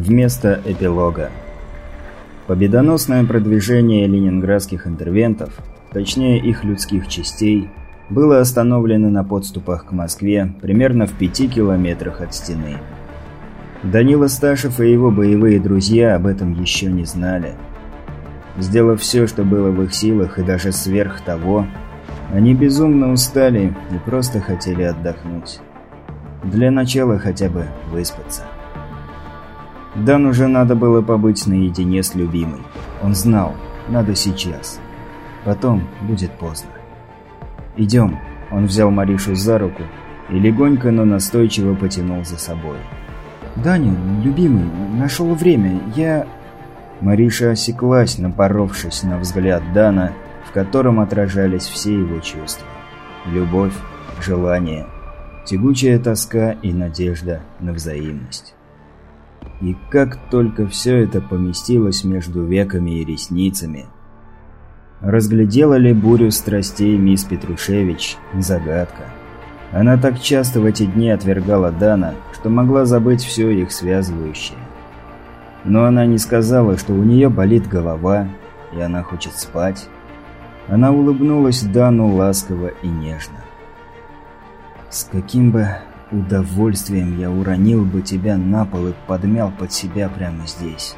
Вместо эпилога. Победоносное продвижение ленинградских интервентов, точнее их людских частей, было остановлено на подступах к Москве примерно в пяти километрах от стены. Данила Сташев и его боевые друзья об этом еще не знали. Сделав все, что было в их силах и даже сверх того, они безумно устали и просто хотели отдохнуть. Для начала хотя бы выспаться. Дан уже надо было побыть наедине с любимой. Он знал, надо сейчас. Потом будет поздно. «Идем». Он взял Маришу за руку и легонько, но настойчиво потянул за собой. «Даня, любимый, нашел время. Я...» Мариша осеклась, напоровшись на взгляд Дана, в котором отражались все его чувства. Любовь, желание, тягучая тоска и надежда на взаимность. И как только все это поместилось между веками и ресницами. Разглядела ли бурю страстей мисс Петрушевич – загадка. Она так часто в эти дни отвергала Дана, что могла забыть все их связывающее. Но она не сказала, что у нее болит голова, и она хочет спать. Она улыбнулась Дану ласково и нежно. «С каким бы удовольствием я уронил бы тебя на пол и подмял под себя прямо здесь.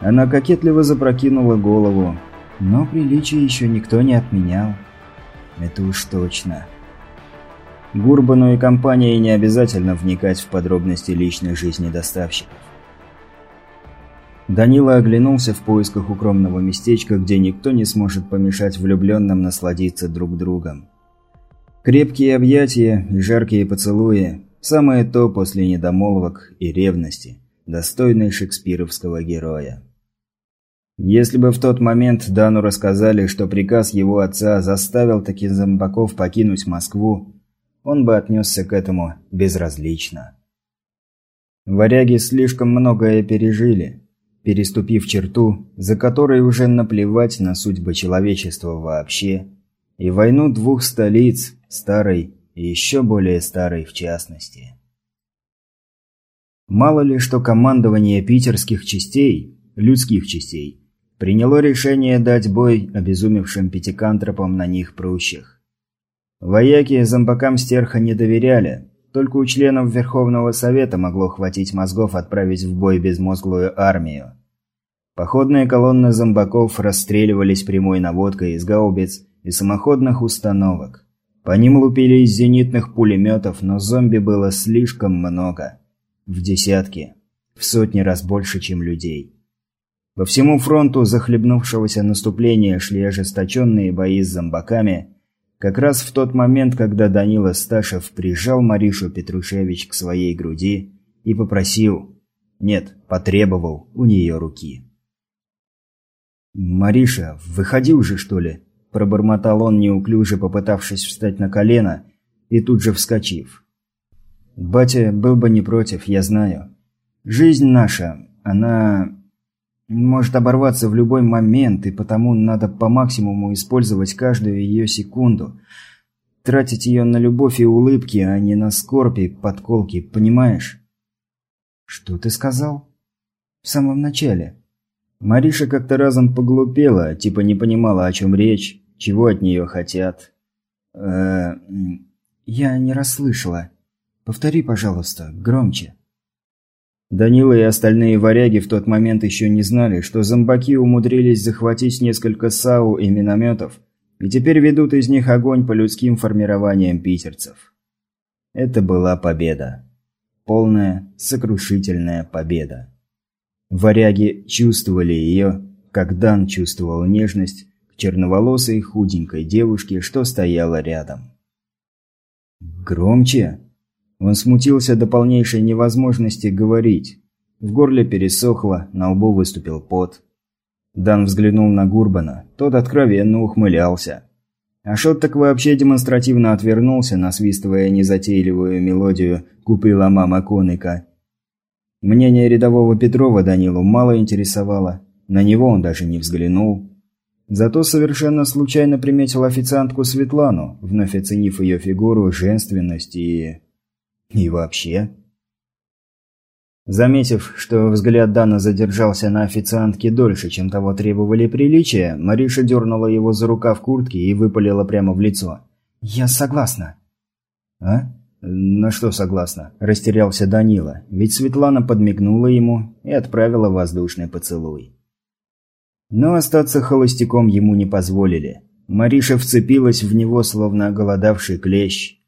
Она кокетливо запрокинула голову, но приличие еще никто не отменял. Это уж точно. Гурбану и компании не обязательно вникать в подробности личной жизни доставщиков. Данила оглянулся в поисках укромного местечка, где никто не сможет помешать влюбленным насладиться друг другом. Крепкие объятия и жаркие поцелуи – самое то после недомолвок и ревности, достойной шекспировского героя. Если бы в тот момент Дану рассказали, что приказ его отца заставил таких зомбаков покинуть Москву, он бы отнесся к этому безразлично. Варяги слишком многое пережили, переступив черту, за которой уже наплевать на судьбы человечества вообще, и войну двух столиц, старой и еще более старой в частности. Мало ли, что командование питерских частей, людских частей, приняло решение дать бой обезумевшим пятикантропам на них прущих. Вояки зомбакам стерха не доверяли, только у членов Верховного Совета могло хватить мозгов отправить в бой безмозглую армию. Походные колонны зомбаков расстреливались прямой наводкой из гаубиц и самоходных установок. По ним лупили из зенитных пулеметов, но зомби было слишком много. В десятки. В сотни раз больше, чем людей. По всему фронту захлебнувшегося наступления шли ожесточенные бои с зомбаками, как раз в тот момент, когда Данила Сташев прижал Маришу Петрушевич к своей груди и попросил, нет, потребовал у нее руки. «Мариша, выходи уже, что ли?» Пробормотал он, неуклюже попытавшись встать на колено и тут же вскочив. «Батя был бы не против, я знаю. Жизнь наша, она может оборваться в любой момент, и потому надо по максимуму использовать каждую ее секунду. Тратить ее на любовь и улыбки, а не на скорбь и подколки, понимаешь?» «Что ты сказал?» «В самом начале». Мариша как-то разом поглупела, типа не понимала, о чем речь, чего от нее хотят? Э, я не расслышала. Повтори, пожалуйста, громче. Данила и остальные варяги в тот момент еще не знали, что зомбаки умудрились захватить несколько САУ и минометов, и теперь ведут из них огонь по людским формированиям питерцев. Это была победа. Полная, сокрушительная победа. Варяги чувствовали ее, как Дан чувствовал нежность, черноволосой худенькой девушке, что стояла рядом. «Громче!» Он смутился до полнейшей невозможности говорить. В горле пересохло, на лбу выступил пот. Дан взглянул на Гурбана, тот откровенно ухмылялся. Ашот так вообще демонстративно отвернулся, насвистывая незатейливую мелодию «Купила мама коника». Мнение рядового Петрова Данилу мало интересовало, на него он даже не взглянул. Зато совершенно случайно приметил официантку Светлану, вновь оценив ее фигуру, женственность и... и вообще... Заметив, что взгляд Дана задержался на официантке дольше, чем того требовали приличия, Мариша дернула его за рукав куртки и выпалила прямо в лицо. «Я согласна». «А? На что согласна?» – растерялся Данила, ведь Светлана подмигнула ему и отправила воздушный поцелуй. Но остаться холостяком ему не позволили. Мариша вцепилась в него, словно голодавший клещ.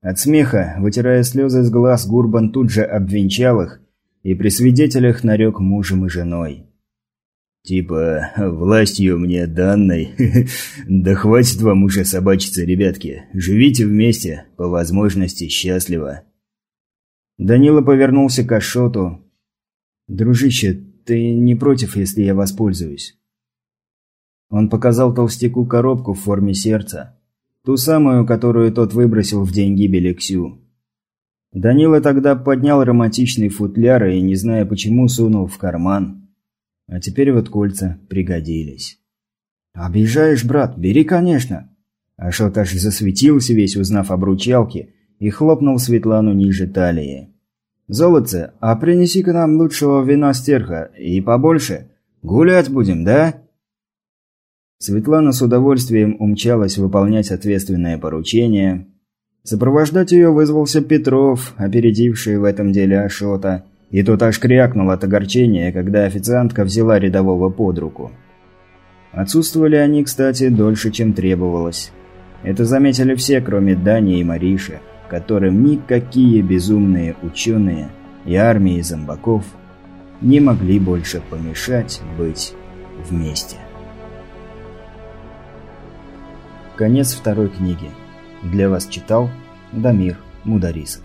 От смеха, вытирая слезы с глаз, Гурбан тут же обвенчал их и при свидетелях нарек мужем и женой. «Типа, властью мне данной. да хватит вам уже собачиться, ребятки. Живите вместе, по возможности счастливо». Данила повернулся к Ашоту. «Дружище, ты не против, если я воспользуюсь?» Он показал толстяку коробку в форме сердца. Ту самую, которую тот выбросил в день гибели Ксю. Данила тогда поднял романтичный футляр и, не зная почему, сунул в карман. А теперь вот кольца пригодились. «Обижаешь, брат? Бери, конечно!» Ашот аж засветился весь, узнав об ручалке, и хлопнул Светлану ниже талии. «Золотце, а принеси-ка нам лучшего вина стерха, и побольше. Гулять будем, да?» Светлана с удовольствием умчалась выполнять ответственное поручение, Сопровождать ее вызвался Петров, опередивший в этом деле Ашота, и тот аж крякнул от огорчения, когда официантка взяла рядового под руку. Отсутствовали они, кстати, дольше, чем требовалось. Это заметили все, кроме Дани и Мариши, которым никакие безумные ученые и армии зомбаков не могли больше помешать быть вместе. Конец второй книги. Для вас читал Дамир Мударисов.